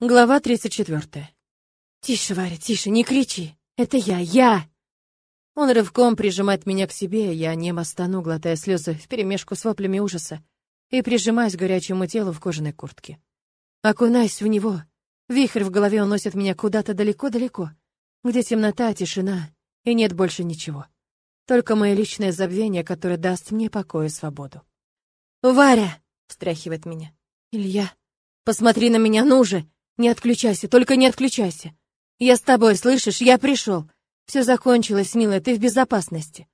Глава 34. «Тише, Варя, тише, не кричи! Это я, я!» Он рывком прижимает меня к себе, я немо стану, глотая слезы вперемешку с воплями ужаса, и прижимаюсь к горячему телу в кожаной куртке. Окунаюсь в него. Вихрь в голове уносит меня куда-то далеко-далеко, где темнота, тишина, и нет больше ничего. Только мое личное забвение, которое даст мне покой и свободу. «Варя!» — встряхивает меня. «Илья, посмотри на меня, ну же!» Не отключайся, только не отключайся. Я с тобой, слышишь? Я пришел. Все закончилось, милая, ты в безопасности.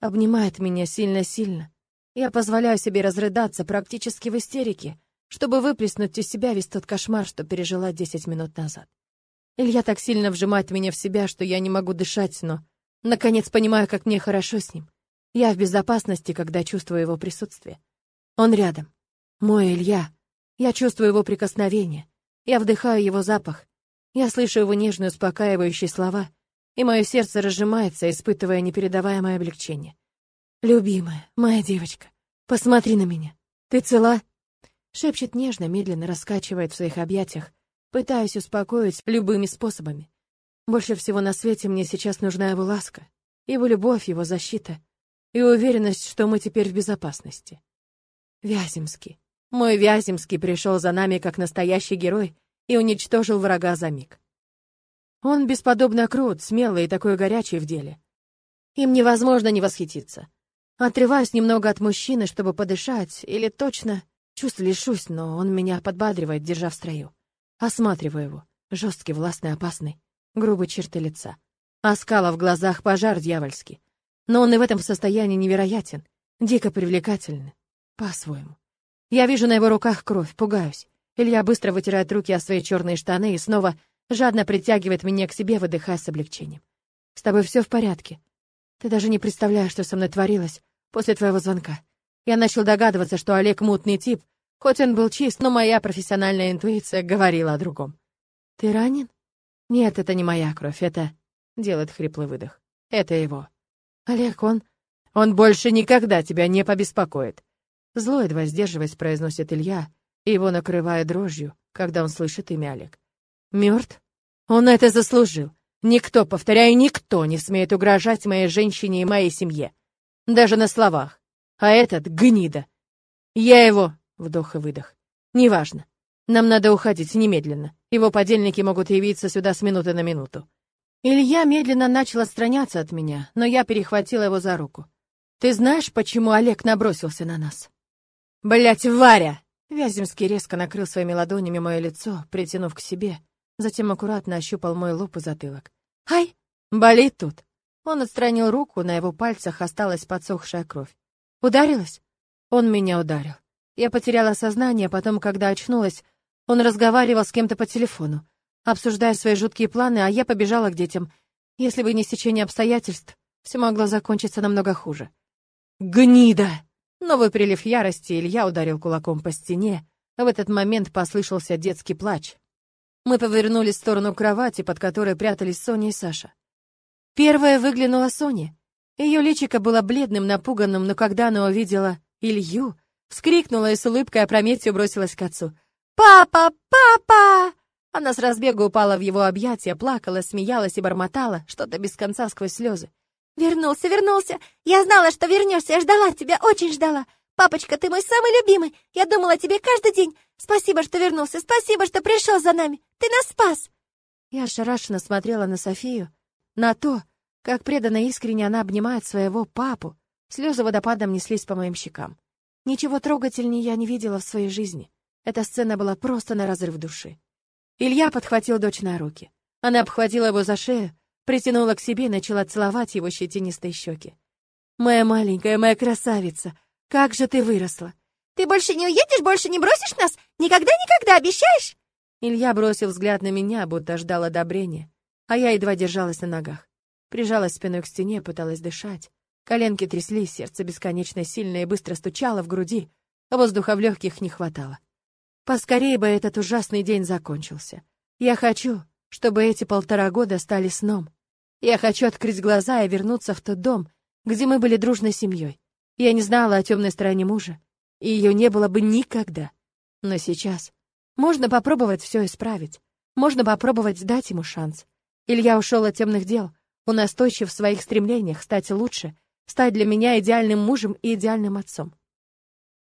Обнимает меня сильно-сильно. Я позволяю себе разрыдаться практически в истерике, чтобы выплеснуть из себя весь тот кошмар, что пережила десять минут назад. Илья так сильно вжимает меня в себя, что я не могу дышать, но наконец понимаю, как мне хорошо с ним. Я в безопасности, когда чувствую его присутствие. Он рядом. Мой Илья. Я чувствую его прикосновение. Я вдыхаю его запах. Я слышу его нежные, успокаивающие слова, и мое сердце разжимается, испытывая непередаваемое облегчение. «Любимая, моя девочка, посмотри на меня. Ты цела?» Шепчет нежно, медленно раскачивает в своих объятиях, пытаясь успокоить любыми способами. Больше всего на свете мне сейчас нужна его ласка, его любовь, его защита и уверенность, что мы теперь в безопасности. Вяземский. Мой Вяземский пришел за нами как настоящий герой и уничтожил врага за миг. Он бесподобно крут, смелый и такой горячий в деле. Им невозможно не восхититься. Отрываюсь немного от мужчины, чтобы подышать, или точно чувств лишусь, но он меня подбадривает, держа в строю. Осматриваю его. Жесткий, властный, опасный. Грубые черты лица. Оскала в глазах пожар дьявольский. Но он и в этом состоянии невероятен, дико привлекательный, по-своему. Я вижу на его руках кровь, пугаюсь. Илья быстро вытирает руки о свои черные штаны и снова жадно притягивает меня к себе, выдыхая с облегчением. «С тобой все в порядке. Ты даже не представляешь, что со мной творилось после твоего звонка. Я начал догадываться, что Олег мутный тип, хоть он был чист, но моя профессиональная интуиция говорила о другом. Ты ранен? Нет, это не моя кровь, это... Делает хриплый выдох. Это его. Олег, он... Он больше никогда тебя не побеспокоит. Зло, едва сдерживаясь, произносит Илья, и его накрывает дрожью, когда он слышит имя Олег. Мертв? Он это заслужил. Никто, повторяю, никто не смеет угрожать моей женщине и моей семье. Даже на словах. А этот — гнида. Я его... Вдох и выдох. Неважно. Нам надо уходить немедленно. Его подельники могут явиться сюда с минуты на минуту. Илья медленно начал отстраняться от меня, но я перехватила его за руку. Ты знаешь, почему Олег набросился на нас? Блять, Варя! Вяземский резко накрыл своими ладонями мое лицо, притянув к себе, затем аккуратно ощупал мой лоб и затылок. Ай! Болит тут. Он отстранил руку, на его пальцах осталась подсохшая кровь. Ударилась? Он меня ударил. Я потеряла сознание, потом, когда очнулась, он разговаривал с кем-то по телефону, обсуждая свои жуткие планы, а я побежала к детям. Если бы не стечение обстоятельств, все могло закончиться намного хуже. «Гнида!» Новый прилив ярости, Илья ударил кулаком по стене. В этот момент послышался детский плач. Мы повернулись в сторону кровати, под которой прятались Соня и Саша. Первая выглянула Соня. Ее личико было бледным, напуганным, но когда она увидела Илью, вскрикнула и с улыбкой опрометью бросилась к отцу. «Папа! Папа!» Она с разбегу упала в его объятия, плакала, смеялась и бормотала, что-то без конца сквозь слезы. «Вернулся, вернулся! Я знала, что вернешься, я ждала тебя, очень ждала! Папочка, ты мой самый любимый! Я думала о тебе каждый день! Спасибо, что вернулся, спасибо, что пришел за нами! Ты нас спас!» Я ошарашенно смотрела на Софию, на то, как преданно искренне она обнимает своего папу. Слезы водопадом неслись по моим щекам. Ничего трогательнее я не видела в своей жизни. Эта сцена была просто на разрыв души. Илья подхватил дочь на руки. Она обхватила его за шею, притянула к себе и начала целовать его щетинистые щеки. «Моя маленькая, моя красавица, как же ты выросла!» «Ты больше не уедешь, больше не бросишь нас? Никогда-никогда, обещаешь?» Илья бросил взгляд на меня, будто ждал одобрения, а я едва держалась на ногах. Прижалась спиной к стене, пыталась дышать. Коленки тряслись, сердце бесконечно сильно и быстро стучало в груди, а воздуха в легких не хватало. Поскорее бы этот ужасный день закончился. Я хочу, чтобы эти полтора года стали сном. Я хочу открыть глаза и вернуться в тот дом, где мы были дружной семьей. Я не знала о темной стороне мужа, и ее не было бы никогда. Но сейчас Можно попробовать все исправить. Можно попробовать дать ему шанс. Илья ушел от темных дел. Он настойчив в своих стремлениях стать лучше, стать для меня идеальным мужем и идеальным отцом.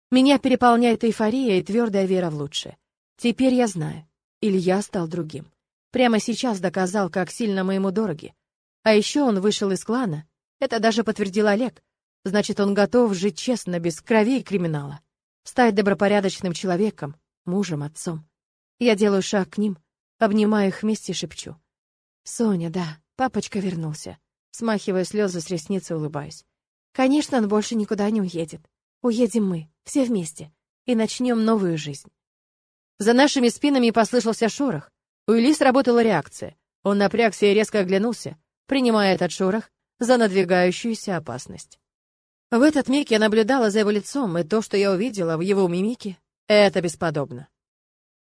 Меня переполняет эйфория и твердая вера в лучшее. Теперь я знаю, Илья стал другим. Прямо сейчас доказал, как сильно мы ему дороги. А еще он вышел из клана. Это даже подтвердил Олег. Значит, он готов жить честно, без крови и криминала. Стать добропорядочным человеком, мужем, отцом. Я делаю шаг к ним, обнимаю их вместе и шепчу. «Соня, да, папочка вернулся». Смахиваю слезы с ресниц и улыбаюсь. «Конечно, он больше никуда не уедет. Уедем мы, все вместе, и начнем новую жизнь». За нашими спинами послышался шорох. У Ильи сработала реакция. Он напрягся и резко оглянулся, принимая этот шорох за надвигающуюся опасность. В этот миг я наблюдала за его лицом, и то, что я увидела в его мимике, это бесподобно.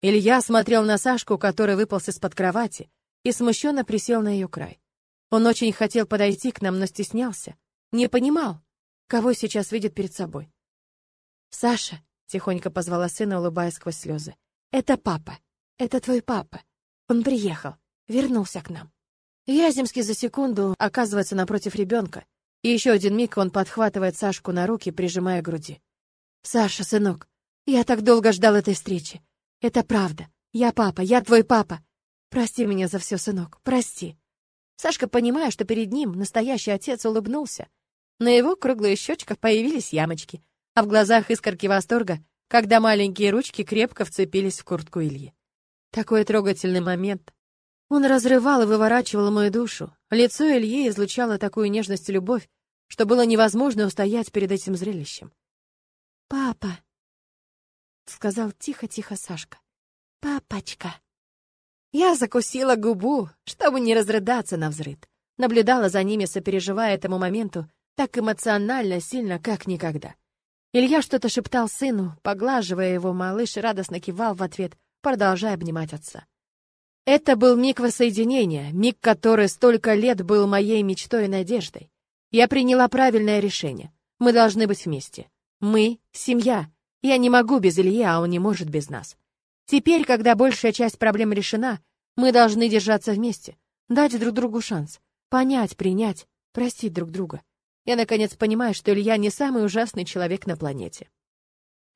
Илья смотрел на Сашку, который выполз из-под кровати, и смущенно присел на ее край. Он очень хотел подойти к нам, но стеснялся, не понимал, кого сейчас видит перед собой. «Саша», — тихонько позвала сына, улыбаясь сквозь слезы, — «это папа, это твой папа. Он приехал, вернулся к нам». Яземский за секунду оказывается напротив ребенка, и еще один миг он подхватывает Сашку на руки, прижимая к груди. «Саша, сынок, я так долго ждал этой встречи. Это правда. Я папа, я твой папа. Прости меня за все, сынок, прости». Сашка, понимая, что перед ним настоящий отец, улыбнулся. На его круглых щечках появились ямочки, а в глазах искорки восторга, когда маленькие ручки крепко вцепились в куртку Ильи. Такой трогательный момент. Он разрывал и выворачивал мою душу. Лицо Ильи излучало такую нежность и любовь, что было невозможно устоять перед этим зрелищем. «Папа», — сказал тихо-тихо Сашка, — «папочка». Я закусила губу, чтобы не разрыдаться на взрыд. Наблюдала за ними, сопереживая этому моменту, так эмоционально, сильно, как никогда. Илья что-то шептал сыну, поглаживая его, малыш радостно кивал в ответ, продолжая обнимать отца. Это был миг воссоединения, миг, который столько лет был моей мечтой и надеждой. Я приняла правильное решение. Мы должны быть вместе. Мы — семья. Я не могу без Ильи, а он не может без нас. Теперь, когда большая часть проблем решена, мы должны держаться вместе, дать друг другу шанс, понять, принять, простить друг друга. Я, наконец, понимаю, что Илья не самый ужасный человек на планете.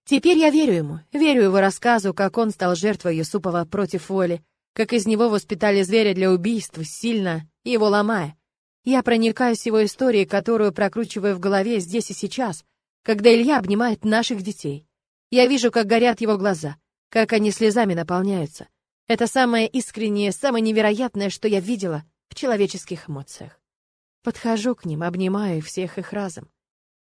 Теперь я верю ему, верю его рассказу, как он стал жертвой Юсупова против воли, как из него воспитали зверя для убийств, сильно его ломая. Я проникаюсь его историей, которую прокручиваю в голове здесь и сейчас, когда Илья обнимает наших детей. Я вижу, как горят его глаза, как они слезами наполняются. Это самое искреннее, самое невероятное, что я видела в человеческих эмоциях. Подхожу к ним, обнимаю всех их разом.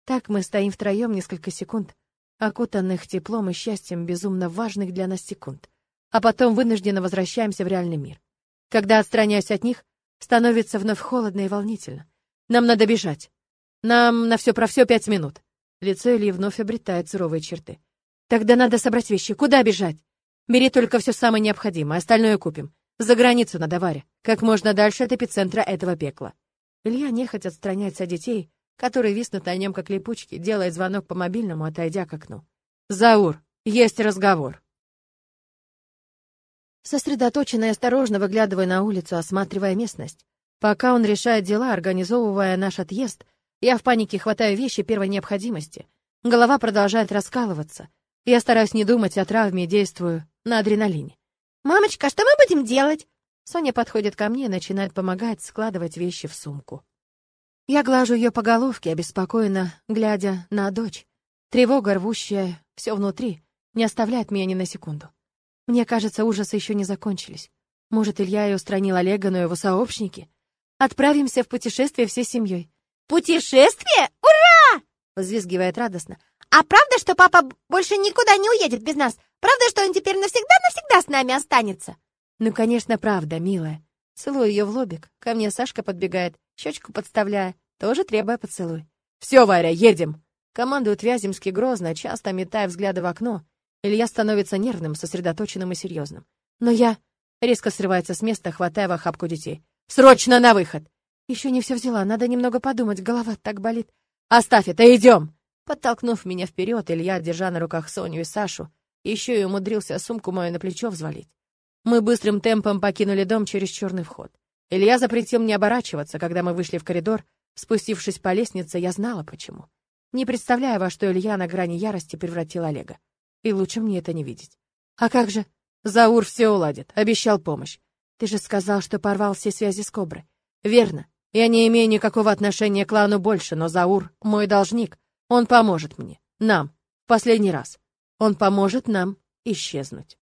Так мы стоим втроем несколько секунд, окутанных теплом и счастьем безумно важных для нас секунд а потом вынужденно возвращаемся в реальный мир. Когда отстраняюсь от них, становится вновь холодно и волнительно. Нам надо бежать. Нам на все про все пять минут. Лицо Ильи вновь обретает суровые черты. Тогда надо собрать вещи. Куда бежать? Бери только все самое необходимое, остальное купим. За границу надо, Варя. Как можно дальше от эпицентра этого пекла. Илья нехотя отстраняется от детей, которые виснут на нем как липучки, делает звонок по мобильному, отойдя к окну. «Заур, есть разговор». Сосредоточенно и осторожно выглядывая на улицу, осматривая местность. Пока он решает дела, организовывая наш отъезд, я в панике хватаю вещи первой необходимости. Голова продолжает раскалываться. Я стараюсь не думать о травме и действую на адреналине. «Мамочка, что мы будем делать?» Соня подходит ко мне и начинает помогать складывать вещи в сумку. Я глажу ее по головке, обеспокоенно глядя на дочь. Тревога, рвущая все внутри, не оставляет меня ни на секунду. Мне кажется, ужасы еще не закончились. Может, Илья и устранил Олега, но его сообщники? Отправимся в путешествие всей семьей. «Путешествие? Ура!» — взвизгивает радостно. «А правда, что папа больше никуда не уедет без нас? Правда, что он теперь навсегда-навсегда с нами останется?» «Ну, конечно, правда, милая». Целую ее в лобик. Ко мне Сашка подбегает, щечку подставляя, тоже требуя поцелуй. «Все, Варя, едем!» Командует Вяземский грозно, часто метая взгляды в окно, Илья становится нервным, сосредоточенным и серьезным. Но я... Резко срывается с места, хватая в охапку детей. «Срочно на выход!» Еще не все взяла, надо немного подумать, голова так болит. «Оставь это, идем!» Подтолкнув меня вперед, Илья, держа на руках Соню и Сашу, Еще и умудрился сумку мою на плечо взвалить. Мы быстрым темпом покинули дом через черный вход. Илья запретил мне оборачиваться, когда мы вышли в коридор. Спустившись по лестнице, я знала почему. Не представляя, во что Илья на грани ярости превратил Олега. И лучше мне это не видеть. А как же? Заур все уладит, обещал помощь. Ты же сказал, что порвал все связи с Коброй. Верно. Я не имею никакого отношения к клану больше, но Заур — мой должник. Он поможет мне. Нам. Последний раз. Он поможет нам исчезнуть.